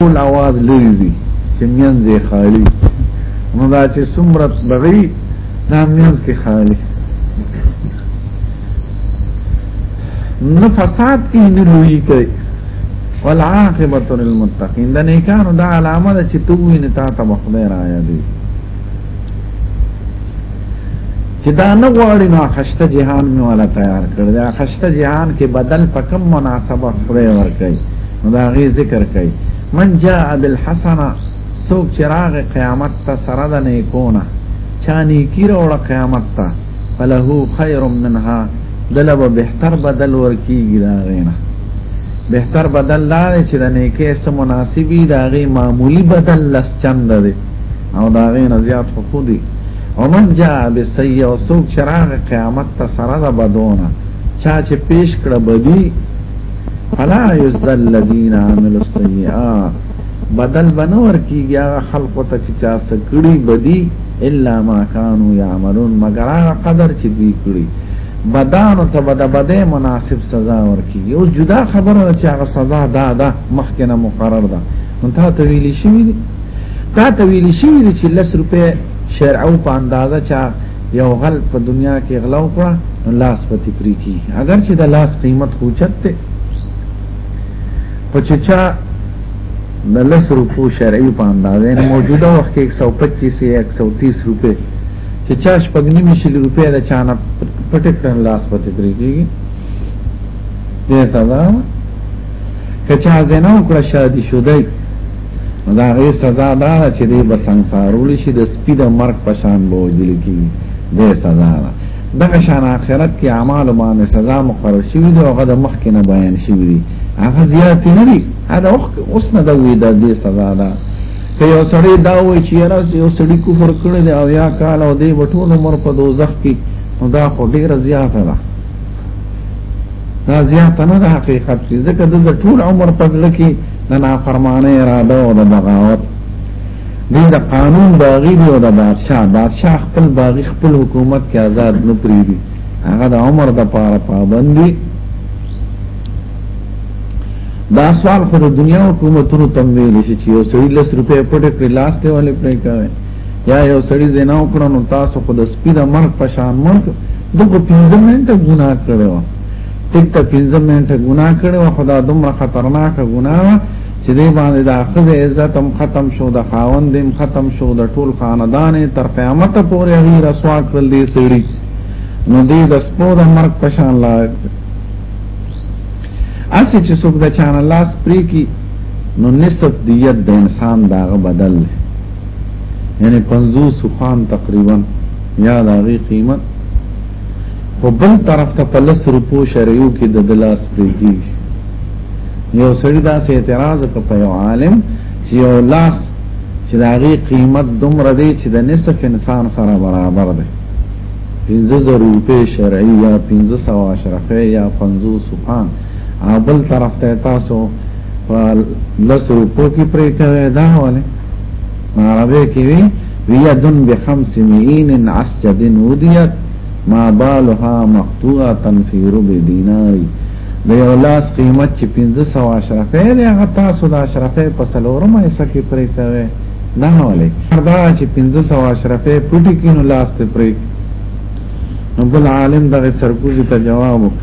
ټول आवाज لري دي چې مینځ خالی نو دا چې څومره بغي دا مینځ کې خالی نو فساد کې نه لوي کوي والعاقبه للمتقين دا نه کانو دا علامه چې تووینه تا ته بخدای رایا دي چې دا نه غواړي نو خشته جهان مې ولا تیار کړ دا خشته جهان کې بدل په کوم مناسبت خوري ور کوي نو دا غي ذکر کوي من جاء بالحسنه سوق چراغ قیامت ته سره د نه کونه چانی کی وروړه قیامت ته فله خیر منها دلب بهتر بدل ور کیږي دا غینا بهتر بدل دا چې د نه کې سم مناسبي دا غي معمولی بدل لس چند دی او دا غي نه زیات خو دي ومن جاء بالسيئه سوق چراغ قیامت ته سره ده بدونه چا چې پیش کړه بدی فلا يزل الذين عملوا السيئات بدل بنور کیږي هغه خلق ته چې چا سکړي بدی الا ما كانوا يعملون مگر هغه قدر چې دوی کړی بدانو ته بد بده مناسب سزا ورکیږي او جدا خبره چې هغه سزا دا ده مخکنه مقرر ده مونږ ته ویل شوی دی تا ته ویل شوی دی چې لس روپے شرع او په اندازه چا یو غل په دنیا کې غلا وکړه نو لاس په تپری کی اگر چې د لاس قیمت خوچت ته پچچا د لس روپو شرعي په اندازه نه موجوده وخت کې 125 یا 130 روپے چې چا شپږ نیمه شل روپے د چانه پټ کړن لاس په تپری کی دې سزا که چا زنا وکړه شادي شودای نو دا غي سزا دا چې دی به سنسارول شي د سپید مرګ په شان به وجل کی دې سزا ده دغه شان آخرت کې اعمال باندې سزا مقرر شوی دی او غدا مخکې نه بیان شوی دی هغه زیات نه دی دا اوس نه دا وی دا دې سزا ده که یو سړی دا وای چې راز یو سړی کفر کړی او یا کال او دې وټول عمر په دوزخ کې دا خو ډیره زیاته ده دا زیات نه د حقیقت دي ځکه د ټول عمر په ځل کې د نافرمانه اراده او د بغاوت دې د قانون باغی دی او د بادشاہ بادشاہ خپل باغی خپل حکومت کې آزاد نه پریږي هغه د عمر د پاره پابندي دا سوال خو د دنیا حکومتونو تم ویل شي چې یو سړي لس روپۍ پټ کړي لاس ته ولې پرې کوي یا یو سړی زنا وکړو نو تاسو خو د سپیده مرګ په شان مرګ دغه 15 منټه ګناه کړو ټیک ته 15 منټه ګناه کړو خدا دومره خطرناک ګناه چې دې باندې د اخذ عزت هم ختم شو د خاوند هم ختم شو د ټول خاندان تر قیامت پورې هغه رسوا کړل دي سړي نو دې د سپو د مرګ په شان لا اسی چې څوک د چانه لاس پری کی نو نسب دیت د انسان داغه بدل دی یعنی پنزو سخان تقریبا یا دا غی قیمت خو بل طرف ته په لس روپو شریو کې د دلاس پریږي یو سړی دا سه اعتراض وکړ په یو عالم چې یو لاس چې دا غی قیمت دومره دی چې د نصف انسان سره برابر دی پنځه زر روپې شرعي یا پنځه سوه اشرفه یا پنځوس سخان او بل طرف ته تاسو په لس روپو کې پرې کوي دا ولې عربي کې وی ویدن بخمس مئین عسجد ودیت ما بالها مقطوعه فی ربع دیناری د یو لاس قیمت چې 1500 اشرفه دی هغه تاسو د اشرفه په سلورم حصہ کې پرې کوي نه ولې دا چې 1500 اشرفه پټی کینو لاس ته پرې نو بل عالم دغه سرکوزي ته جواب وکړ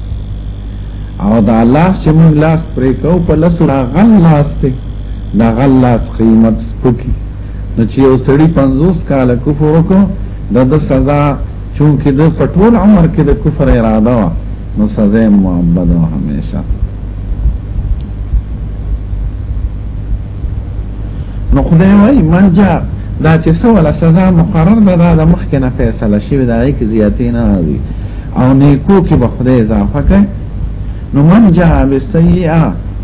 او دا لاس چې موږ لاس پرې کو په لس لا غل لاس دی دا غل لاس قیمت سپکی نو چې یو سړی 50 کال کفر وکړو د د سزا چونکه د پټول عمر کې د کفر اراده وا نو سزا یې مؤبده همیشه نو خدای وایي ما جا دا چې څه ولا سزا مقرر ده دا د مخکې نه فیصله شوې ده کې زیاتې نه راځي او نیکو کې به خدای اضافه کوي نو من جا بالسیئه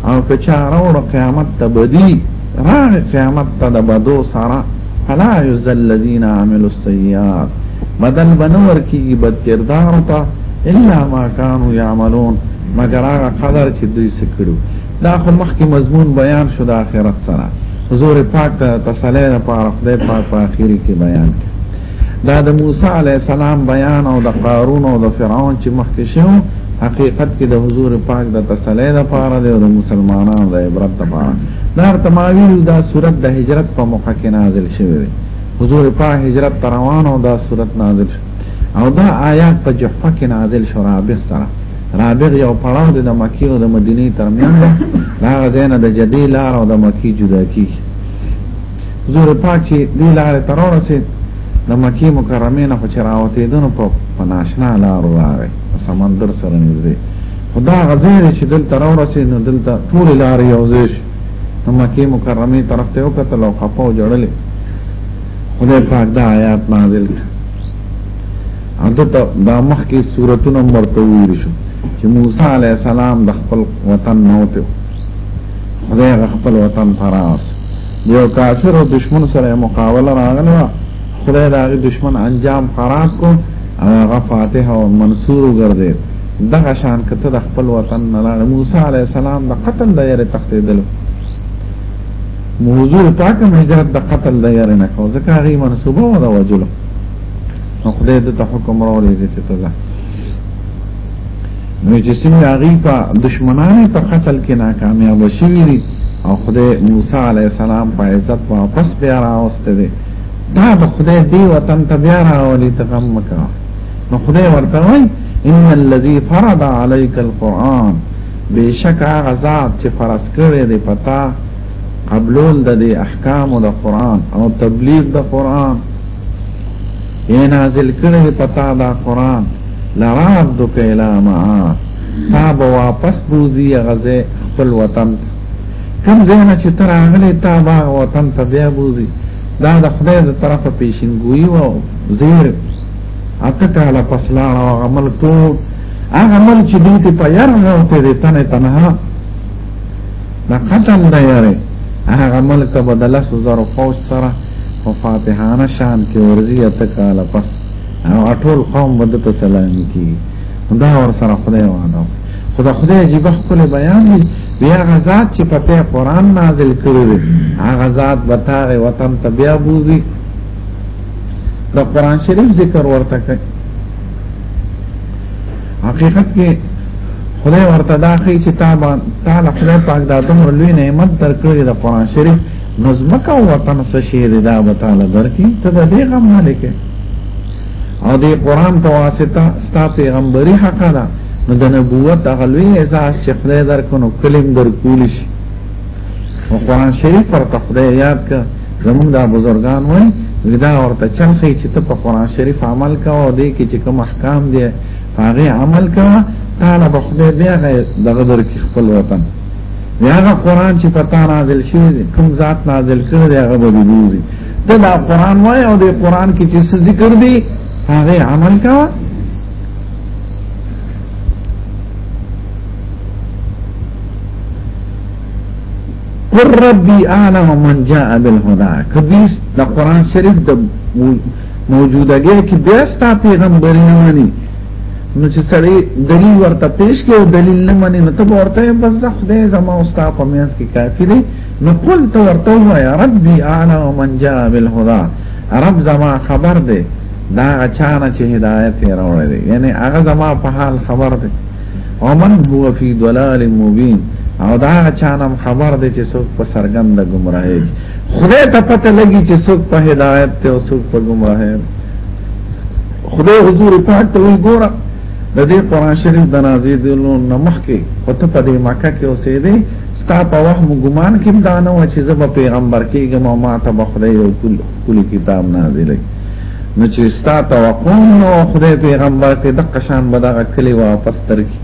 او که چا راوړ قیامت ته بدی راغ قیامت ته د بدو سره فلا یذل الذین عملوا السیئات بدل بنور کیږي بد کردار ته الا ما كانوا يعملون مگر هغه قدر چې دوی سکړو دا خو مخکې مضمون بیان شو د آخرت سره حضور پاک ته تسلی لپاره خدای پاک په آخري کې بیان کړ دا د موسی علی السلام بیان او د قارون او د فرعون چې مخکې شو حقیقت کې د حضور پاک د تسلی لپاره دی او د مسلمانانو د عبرت لپاره دا تماوی دا صورت د هجرت په موقع کې نازل شوی دی حضور پاک هجرت تروان او دا صورت نازل شو او دا آیات په جحفه کې نازل شو رابغ سره رابغ یو پړاو دی د مکی او د مدینه ترمنځ دا غزنه د جدی لار او د مکی جدا کیږي زور پاک چې دی لار تر ورسه د مکی مکرمه نه فچراوته دنو په پناشنا لار راغی سمندر سره نږدې خدا غزنه چې دل تر ورسه نو دلته ټول لار یو ځای شي د مکی مکرمه طرف ته وکتل او خپاو جوړلې خدای پاک دا آیات نازل کړ عدد دا مخکې صورتونه مرته ویل شو چې موسی علی السلام د خپل وطن نوته خدای خپل وطن تراس یو کافر او دشمن سره مقابله راغله خدای دا دشمن انجام خراب کو هغه فاتح او منصور وګرځي دغه شان کته د خپل وطن نه لاړ موسی علی السلام د قتل د یاره تختیدل موضوع پاکه هجرت د قتل د یاره نه کو ځکه هغه منسوبه و د وجلو نو خدای د ته حکم راولې دې ته تزه نو چې سیمه هغه په دشمنانو په قتل کې ناکامیاب شوی دي او خدای موسی علی السلام په عزت واپس بیا راوسته دي دا به خدای دی وطن ته بیا راولې ته غم مکا نو خدای ورته وای ان الذي فرض عليك القرآن بشک هغه ذات چې فرض کړی دی پتا قبلول د احکام د قرآن او تبلیغ د قرآن یې نازل کړی پتا دا قران لراد دک اله ما تا به واپس بوزي غزه خپل وطن کم زینه چې تر هغه تا با وطن ته بیا بوزي دا د خدای د طرفه پیشنګوي او زیر اته کاله پس لاړ او عمل ټول هغه عمل چې دې ته په یار نه ته تنه تنها دا قتل دا یاره هغه ملک به د لسو زرو فوج سره په فاتحانه شان کې ورځي اته کاله پس او ټول قوم به د ته سلامي کېږي دا ور سره خدای وانه خو دا خدای عجیب خپل بیان دی بیا غزاد چې په ته قران نازل کړی دی هغه ذات به تاغه وطن ته بیا بوزي د قران شریف ذکر ورته کوي حقیقت کې خدای ورته دا خې چې تا با تا له خدای پاک دا دومره لوی نعمت درکړی د قران شریف نظمکه او وطن څه شی دی دا به تعالی درکې ته د دې غم نه لیکې او دې قران په واسطه ستا پیغمبري حق ده نو د نبوت هغه لوی احساس چې خدای درکونو کلم درکول شي او قران شریف پر تخدای یاد کړه زمونږ دا بزرګان وای ودا ورته چلخی چې ته په قران شریف عمل کاوه دې کې چې کوم احکام دي هغه عمل کاوه تعالی به خدای بیا دغه در کې خپل وطن هغه قران چې پتا نازل شي کوم ذات نازل کړی دی هغه به دی ته دا قران وای او دې قران کې چې څه ذکر دی هغه عمل کاوه قل ربي اعلم من جاء بالهدى کدیس د قران شریف د موجودګۍ کې بیا ستا پیغمبر نه مانی نو چې سړی دلیل ورته پیش کې او دلیل نه مانی نو ته ورته بس زه خدای زما او ستا په میاس کې کافی دی نو قل ته ورته وایا ربي اعلم من جاء بالهدى رب زما خبر دی دا غچانه چې هدایت یې راوړی دی یعنی هغه زما په حال خبر دی ومن هو فی ضلال مبین او دا چانم خبر دی چې څوک په سرګند گمراهی خدای ته پته لګی چې څوک په هدایت ته او څوک په گمراهی خدای حضور پاک ته وی ګوره د دې قران شریف د نازلېدلو نمخ کې او ته په دې مکه کې اوسېدې ستا په وهم ګمان کې دا نه و چې زه به پیغمبر کېږم او ما ته به خدای یو کلی کتاب نازلوي نو چې ستا توقع نو خدای پیغمبر ته دغه شان به دغه کلی واپس ترکی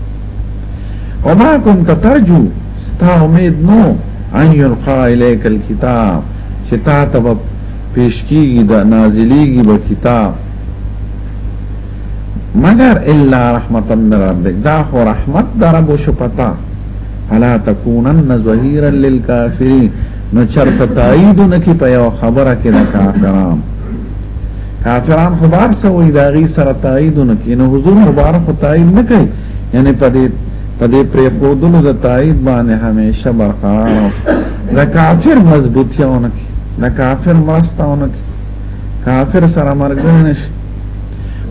او ما کوم ته ترجو ستا امید نو ان یلقا الیک الكتاب چې تا ته به پیش کیږي د نازلیږي به کتاب مگر الا رحمتا من ربک دا خو رحمت در رب شو پتا فلا تکونن ظهیرا للکافرین نو چرته تایید نکی په یو خبره کې د کافرانو کافران خو بار سوی دا غي سره تایید نه کین حضور مبارک تایید نه کوي یعنی په دې په دې پرې خودلو د تایید باندې همیشه برقرار دا کافر مضبوطیونه کی دا کافر مرستاونه کی کافر سره مرګ نه شي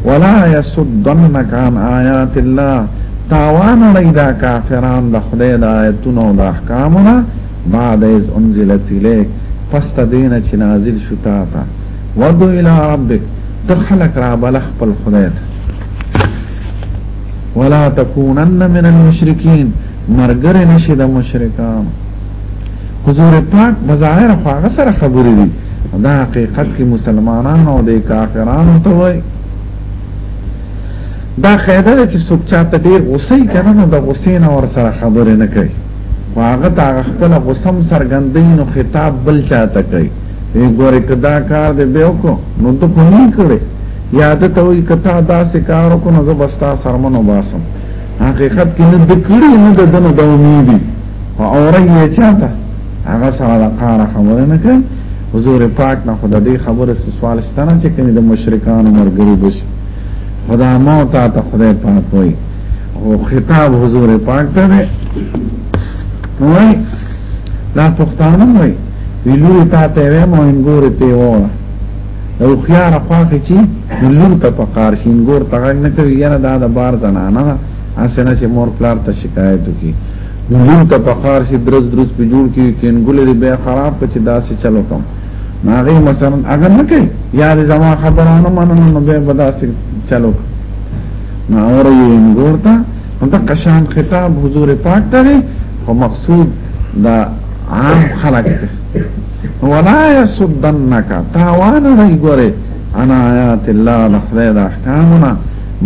ولا يصدنك عن آيات الله تاوان لای دا کافران د خدای د آیتونو د احکامونو بعد از انزلت الیک پس تا دینه چې نازل شو تا تا ودو الى ربک تخلق را بلخ پل خدایت ولا تکونن من المشرکین مرګر نشي د مشرکان حضور پاک بظاهر خو هغه سره خبرې دي دا حقیقت کې مسلمانان او د کافرانو ته وای دا قاعده چې څوک چاته ډیر غوسه کوي کنه نو د غوسې نه ور سره خبرې نه کوي واغه تا خپل غسم سرګندې نو خطاب بل چاته کوي ای ګورې کدا کار دې به وکړو نو ته خو نه کړې یاد ته وي کتا دا سکارو کو نو زبستا سرمنو باسم حقیقت کې نه د کړې نه د دنه د امیدي او اورې یې چاته هغه سره د قاره خبره نه کوي حضور پاک نه خدای دې خبره سوال ستنه چې کني د مشرکان مرګري بشي خدا مو تا ته خدای پاک وایي او خطاب حضور پاک ته دی وای دا پښتانه وای ویلو تا ته وې مو انګور ته وره او خيار خواخه چی لور ته پکار شي انګور ته غږ نه کوي یاره دا د بار زنانه ده اسنه چې مور پلار ته شکایت وکي لور ته پکار شي درز درز په جوړ کې کینګول دې بیا خراب کچ داسې چلو کوم ناغي مثلا اگر نه کوي یا زما خبرانه مننه نو به بداسې چلو کوم ناور یې انګور ته دا قشان خطاب حضور پاک ته خو مقصود دا عام خلق ته ولا يسدنك تاوان نه ګوره انا آیات الله لخذ احکامنا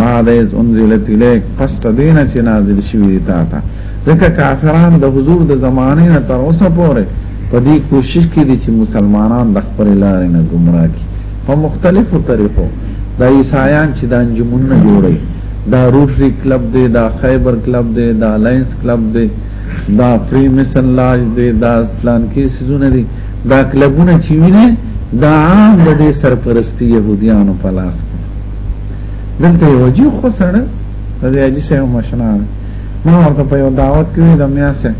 بعد از انزلت الیک پس تدین چې نازل شوی تا تا ځکه کافران د حضور د زمانه نه تر اوسه پورې په دې کوشش کې دي چې مسلمانان د خپل لارې نه گمراه کړي په مختلفو طریقو دا عیسایان چې دا انجمنونه جوړي دا روټری کلب دی دا خیبر کلب دی دا الاینس کلب دی دا فری میسن لاج دی دا پلان کې سيزونه دي دا کلبونه چې ویني دا عام د دې سرپرستی يهوديانو په لاس کې دلته یو جی خو سره د دې اجي سه مشنا ما ورته په یو دعوت کې د میا سه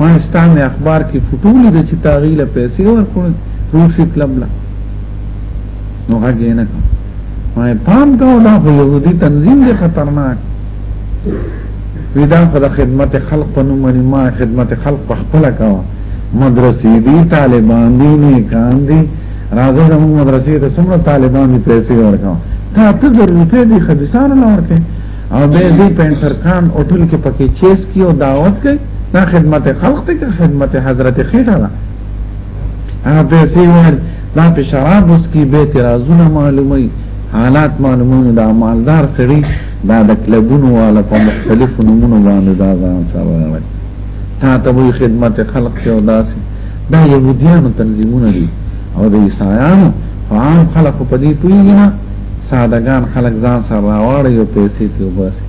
ما استامي اخبار کې فټولې د چې تاغیله پیسې ورکړل روټری کلب لا نو هغه نه کوم ما پام کاو دا خو یهودي تنظیم دی خطرناک ودا خو د خدمت خلق په نوم باندې ما خدمت خلق په خپل کاوه مدرسې دي طالبان دي نه کان دي راځه زموږ مدرسې ته څومره طالبان دي پیسې ورکاو تا ته زر روپې دي خبيسان نه ورکې او به دې پینټر خان هوټل کې پکې چیس کیو دعوت کوي دا خدمت خلق ته خدمت حضرت خیره هغه پیسې ور دا په شراب اوس کې به ترازونه معلومي حالات معلومي دا مالدار سړي دا د کلبونو والا په مختلفو نمونو باندې دا ځان سره راغلی تا ته وی خدمت خلق کې او داسې دا يهوديانو تنظیمونه دي او د عیسایانو عام خلق په دې پوهیږي نه سادهګان خلق ځان سره راوړي او پیسې پیوباسي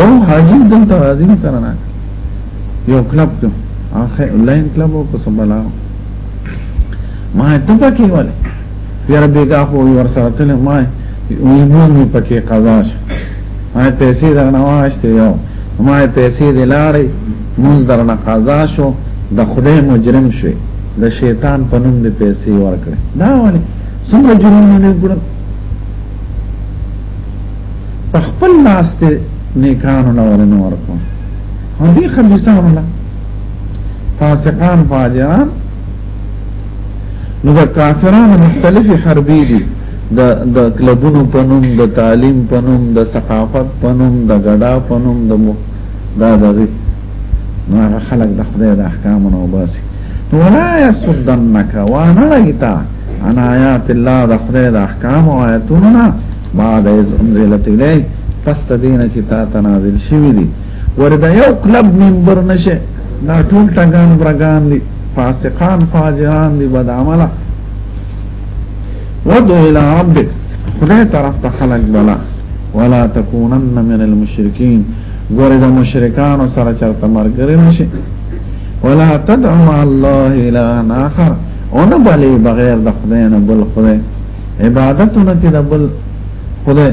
یو حاجی دلته راځي نه یو کلب ته اخه لاین کلب او په سبلا ما ته پکې وله یاره بیګا خو ور سره تل ما یو مې پکې قضا شو ما پیسې درنه واشته یو ما پیسې د لارې مونږ درنه قضا شو د خدای مجرم شوی د شیطان په نوم د پیسې ورکړې دا ولې څومره جرمونه نه ګورم په خپل لاس ته نیکانو نه ورنه ورکو هدي خبيسانو نه فاسقان فاجران نو د کافرانو مختلفي حربي دي د د کلبونو پنوم د تعلیم پنوم د ثقافت پنوم د غډا پنوم د دا دغه نو هغه خلق د خدای د احکامو نه وباسي نو ولا يسدنك وانا لګتا انا آیات الله د خدای د احکام او آیاتونو نه بعد از انزلت الی پس د دینه چې تا تنازل شوی دی وردا یو کلب ممبر نشه دا ټول ټګان برګان دي فاسقان فاجران دي بد عمله ودو الى ربك خدای طرف ته خلق بلا ولا تكونن من المشركين ګوره د مشرکانو سره چرته مرګره نشي ولا تدع مع الله الا اخر اون بلی بغیر د خدای نه بل خدای عبادتونه کې د بل خدای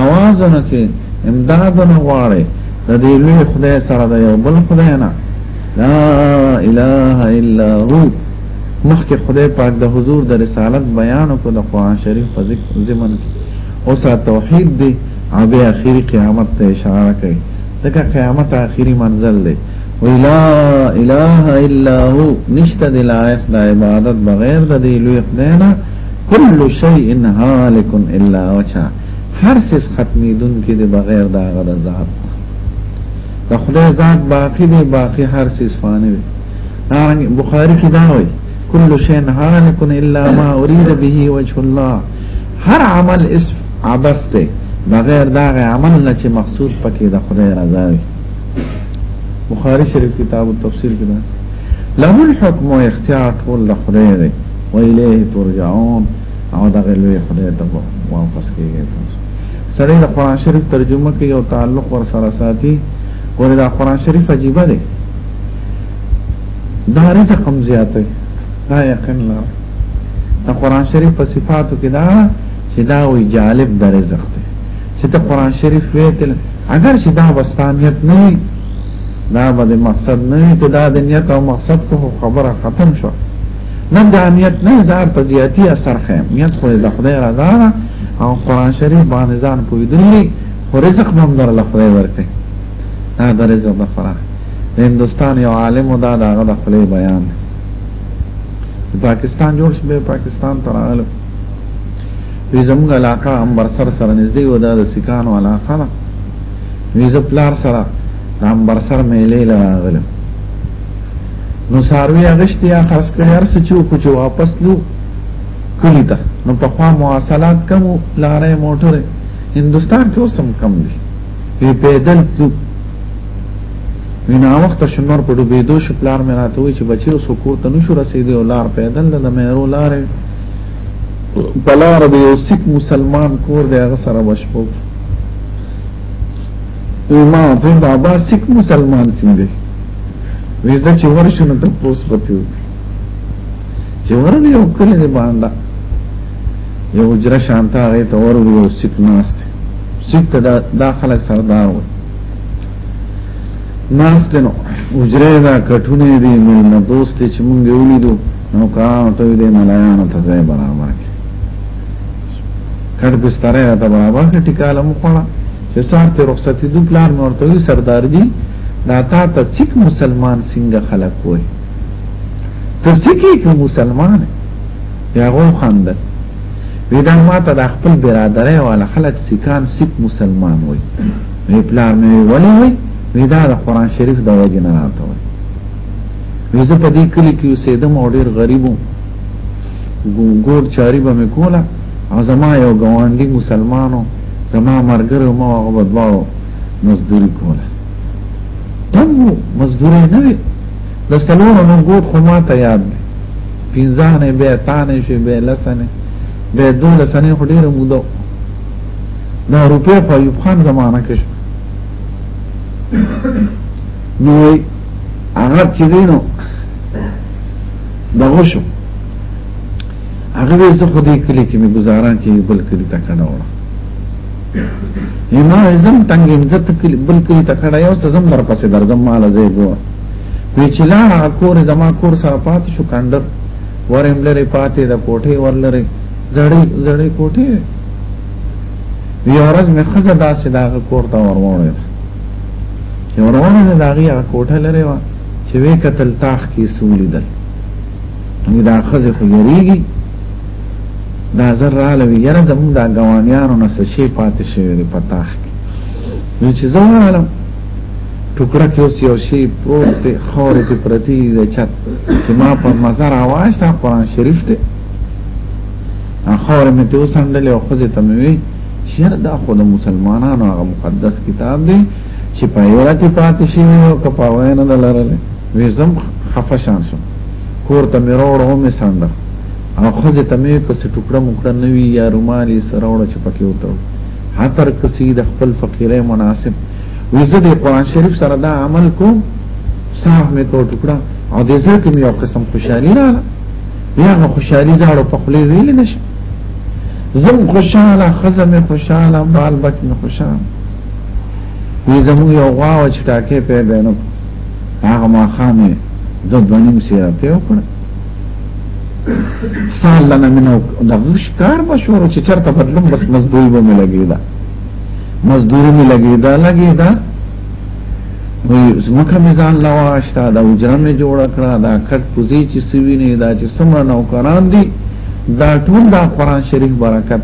اوازونه کې امدادونه غواړي د دې لوی خدای سره د یو بل خدای نه لا اله الا هو مخکې خدای پاک د حضور د رسالت بیان کو د قرآن شریف په ذکر زمن کې اوسه توحید دی عبی اخیری قیامت ته اشاره کوي ځکه قیامت اخیری منزل دی ولا اله الا هو نشته د لایق د عبادت بغیر د دی لوی خداینا کل شیء هالک الا وجه هر څه ختمي دن کې د بغیر دا غد ذات د خدای ذات باقی دی باقی هر څه فانی دی بخاری کې دا وایي كل شيء هالك إلا ما أريد به وجه الله هر عمل اسم عبس دی بغیر دا غي عمل نه چې مقصود پکې د خدای رضا وي بخاری شریف کتاب التفسیر کې ده له الحكم او اختیار ټول د خدای دی و الیه ترجعون او دا غي لوی خدای ته واپس کیږي تاسو سړی د قران شریف ترجمه کوي او تعلق ور سره ساتي ګوره دا قران شریف عجیبه دی دا رزق هم زیاته دا یقین لرم د قران شریف په صفاتو کې دا چې دا وی جالب د رزق دی چې ته قران شریف ویتل اگر چې دا وستانیت نه دا به مقصد نه ته دا د نیت او مقصد کو خبره ختم شو نه دا نیت نه دا په زیاتی اثر خیم نیت خو د خدای رضا او قران شریف باندې ځان پویدلی خو رزق هم در له خدای ورکړي دا د رزق د فراه د هندستان یو عالم دا دغه د خپل بیان دی پاکستان جوړ شو پاکستان ته راغلم وی زموږ علاقه انبر سر سره نږدې و دا د سکانو علاقه ده وی زه پلار سره د انبر سر میلې لراغلم نو ساروی اغشتي یا خاص کړي هر څه چې کو چې واپس لو کلی ته نو په خوا مواصلات کم لارې موټر هندستان کې اوسم کم دي وی پیدل څو وینا وخت شنور په ډوبې دو شو پلار مې راته وی چې بچي اوس کور ته نشو رسیدي او لار پیدل د مېرو لارې بلار د یو سیک مسلمان کور دی هغه سره وشپو ما ته بابا سیک مسلمان څنګه ویزه چې ورشنه ته پوس پتیو چې ورنه یو کلی باندې یو حجره شانته هغه ته ور یو سیټ ناست سیټ ته دا خلک سردار و ناست نو حجره دا کټونه دي مېلمه دوست چې مونږ یې ولیدو نو کارانو ته دې ملایانو ته ځای برابر کړي کټ بستر یې ته برابر کړي ټیکاله مو خوړه چې سار ته رخصتې دوه پلان ورته وي سردار جی دا تا ته څوک مسلمان څنګه خلک وای ته څوک مسلمان یا غو خندل وی دا ما ته د خپل برادرۍ والا خلک سکان سک مسلمان وي وی پلار مې ولې وي وی دا د قران شریف د وجه نه راته وي وی زه په دې کلی کې اوسېدم او ډېر غریبو ګور چاري به مې کوله او زما یو ګوانډي مسلمانو زما مرګره ما هغه بدواو مزدوري کوله تم مزدوري نه د سلور نه ګوت خو ما ته یاد دی پینځانه به تانه شي به لسنه به دوه لسنه خو ډیره موده دا روپې په یو خان زمانہ کې شو نو هغه چې دینو دغه شو هغه به زه خو دې کلی کې می گزاران کې بل کلی تا کړه وړه یما زم تنګم زت کلی بل کلی تا کړه یو سزم در پسې درځم مال زه ګوره وی چې لا کور زما کور سره پات شو کندر ورم لري پاتې د کوټه ورلري زړې زړې کوټه وی اورز مې خزه داسې دا کور ته ورونه چې ورونه دا غي کوټه لري وا چې وې قتل تاخ کې سولې دل نو دا خزه خو یریږي دا زر را لوي یره زموږ دا غوانیانو نس شي پاتې شي په تاخ کې نو چې زه عالم ټوکړه کې اوس یو شی پروت دی خاورې ته پرتی دی چت چې ما په مزار اواز ته قرآن شریف دی خاورې مې ته وسندلې او ښځې ته مې وی چې یاره دا خو د مسلمانانو هغه مقدس کتاب دی چې په یوه کې پاتې شوی او که په هغه نه ده لرلی وی زه هم خفه شان شوم کور ته مې راوړه ومې سنده او ښځې ته مې پسې ټوکړه موکړه نه وي یا رومال یې سره وړه چې پکې وتړو حتر کسي د خپل فقیرې مناسب وی زه د قران شریف سره دا عمل کوم صاحب می تو ټکړه او د زړه کې یو قسم خوشحالي را بیا غو خوشحالي زړه په خله ویل نشي زم خوشاله خزم خوشاله بال بچ می خوشاله وی زمو یو غوا او چټاکه په بینو هغه ما خامه د دونیم سیره په وکړه سال لنا منو د غش کار بشورو چې چرته بدلم بس مزدوی به ملګی دا مزدوری می لګی دا لګی دا وی زمکه می ځان لواشتا دا اجرا می جوړ کړه دا کټ کوزی چې سوی نه دا چې سمره نوکران دي دا ټول دا قران شریف برکت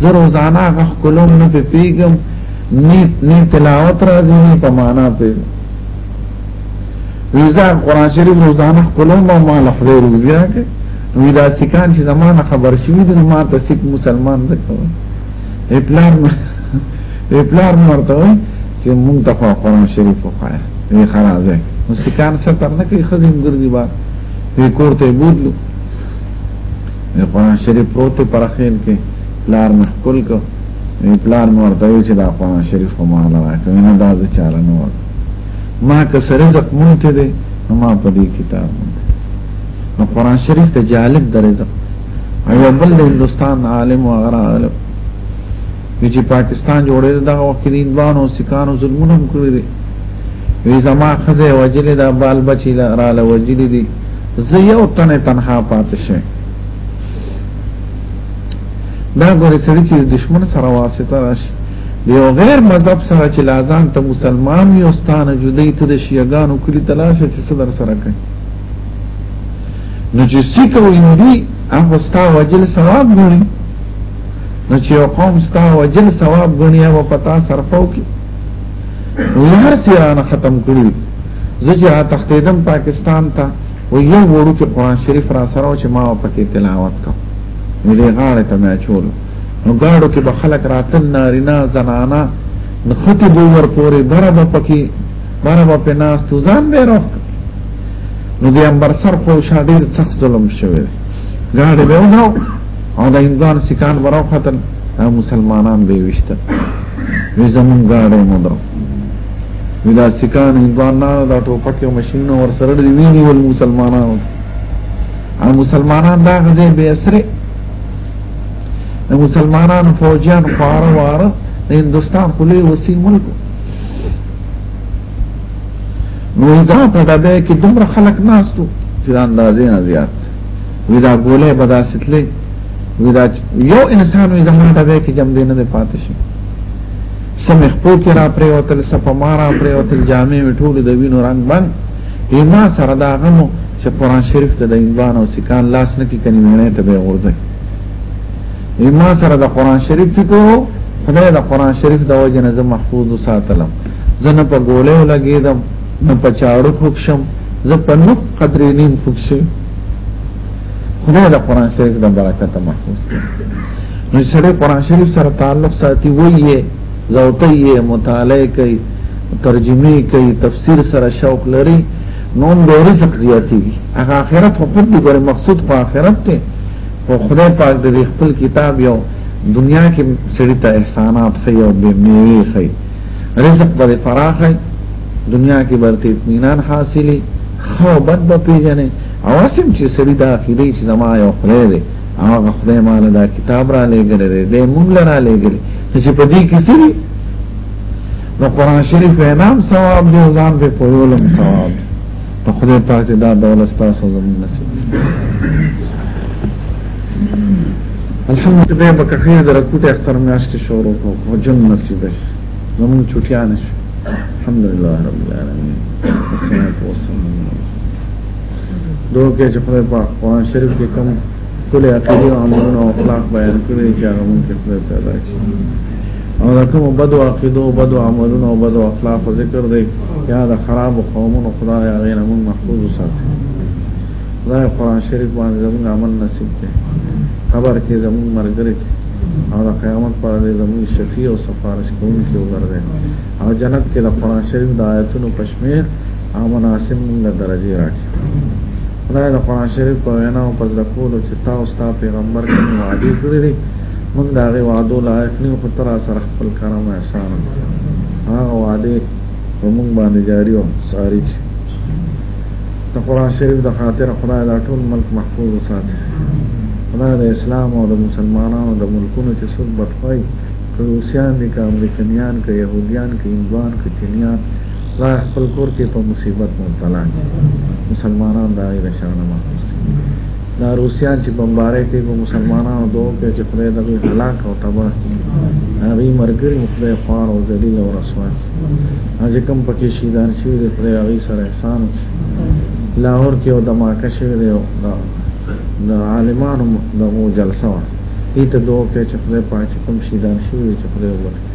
زه روزانه غ کولم نه پیګم نی نی تلاوت راځي نه په معنا په ویزا قران شریف روزانه کولم ما مال خدای روزیا کې وی دا سکان چې زمانه خبر شوی د ما ته سک مسلمان ده کوي پلار مې پلار مې ورته وایي چې مونږ ته خو قرآن شریف وخایه وی خراب دی نو سکان ستر نه کوي خزم ګرځي با وی کور ته بوتلو وی قرآن شریف پروت پر خیل کې پلار محکل کو وی پلار مې ورته وایي چې دا قرآن شریف خو ما نه راکوي نه دا ځه چاره نه ور ما که سره رزق مونږ ته دی ما په دې کتاب نو قرآن شریف ته جالب درځه یو بل د هندستان عالم او غره عالم چې پاکستان جوړې دا وخت کې دوانو سکانو ظلمونه هم کړی دي وی زما خزه وجلې دا بال بچی لا را ل وجلې دي زه یو تنه تنها پاتې شم دا ګورې سړي چې دشمن سره واسطه راشي یو غیر مذهب سره چې لازم ته مسلمان یو ستانه جدي ته د شیعاګانو کلی تلاشه چې صدر سره کوي نو چې سکه ویندي هغه ستا وجل ثواب غني نو چې یو قوم ستا وجل ثواب غني هغه پتا صرفو کې لار سیران ختم کړی زجه تختیدم پاکستان ته و یو وړو کې قران شریف را سره چې ما پکې تلاوت کوم نو دې غاړه ته مې چول نو غاړو کې به خلک راتل نارینا زنانا نو خطي به ور پورې برابر پکې برابر په ناس تو ځان به روخت نو دی امبر سر خو شا ډیر سخت ظلم شوی دی ګاډی به وناو او د هندوان سکان براو ختل مسلمانان به وشته وی زمون ګاډی مو درو وی دا سکان هندوان نه دا ټوپک او ماشين ور سره دی ویني ول مسلمانان او مسلمانان دا غزه به اسره مسلمانان فوجیان خواره واره د هندستان خلی وسی ملک نو دا په دې کې دومره خلک ناستو چې دا اندازې نه زیات وي دا ګولې به دا ستلې وي دا یو انسان وي زموږ په دې کې جام دې نه پاتې شي سم خپل کې را پرې وتل سپما را پرې وتل جامې ټول د وینو رنگ باندې ایما سره دا غمو چې قران شریف ته د ایمان او سکان لاس نه کې کني مینه ته به ورځي ما سره د قران شریف فکر وو خدای د قران شریف د وجه نه زه محفوظ ساتلم زه نه په ګولې لګیدم نه په چاړو فکشم زه په نو قدرې نیم فکشم خدای د قران شریف د برکت محفوظ نو سره قران شریف سره تعلق ساتي وایي زوتي مطالعه کوي ترجمه کوي تفسیر سره شوق لري نو د رزق زیاتیږي هغه آخرت خو په دې ګره مقصود په آخرت ته او خدای پاک د خپل کتاب یو دنیا کې سړی ته احسانات خي او به میوي خي رزق به فراخي دنیا کې برته اطمینان حاصلې خو بد به پیژنې او اسیم چې سړی د اخیری چې زما یو خدای دی هغه خدای مال دا کتاب را لګره دې مونږ لرا لګره چې په دې کې سړي نو قران شریف نام ثواب دی ځان به په ولوم ثواب دی نو خدای پاک دې دا ډول ستاسو زموږ نصیب الحمدلله به کخیر در کوټه اختر میاش کې شروع کو او جن نصیب شي زموږ چټیان شي الحمدلله رب العالمین والصلاه والسلام دوه کې چې خدای پاک قرآن شریف کې کوم ټول عقیدې او عملونه او اخلاق بیان کړی چې هغه مونږ کې خدای پیدا کړی او دا کوم بدو عقیدو بدو عملونو او بدو اخلاق ذکر دی یا د خراب قومونو خدای هغه نه مونږ محفوظ وساتي خدای قرآن شریف باندې زموږ عمل نصیب کړي خبر کې زموږ مرګره کې او د قیامت پر دې زموږ شفیع او سفارش کوونکی وګرځي او جنت کې د قرآن شریف د آیتونو پښمیر او مناسب موږ درجه راکړي خدای د قرآن شریف په وینا او په زده کولو چې تا او ستا پیغمبر کومې وعدې کړې دي موږ د هغې وعدو لایق نه یو خو ته راسره خپل کرم احسان وکړه هغه وعدې په موږ باندې جاري او ساري کړي د قرآن شریف د خاطر خدای دا ټول ملک محفوظ وساتي خدای د اسلام او د مسلمانانو د ملکونو چې څوک بدخوایي که روسیان دي که امریکنیان که یهودیان که هندوان که چینیان دا خپل کور کې په مصیبت مبتلا دي مسلمانان دا غیر شانه محفوظ دي دا روسیان چې بمبارۍ کوي په مسلمانانو دوه کې چې خدای دغه هلاک او تباه کړي هغه مرګري خدای خوار او ذلیل او رسوا کړي هغه کوم پکې شهیدان شوي دي خدای هغه سره احسان وکړي لاهور کې او دماکه شوی دی او د عالمانو دغه جلسه وه دې ته دوه کې چې خدای پاک کوم شهیدان شوي چې خدای وکړي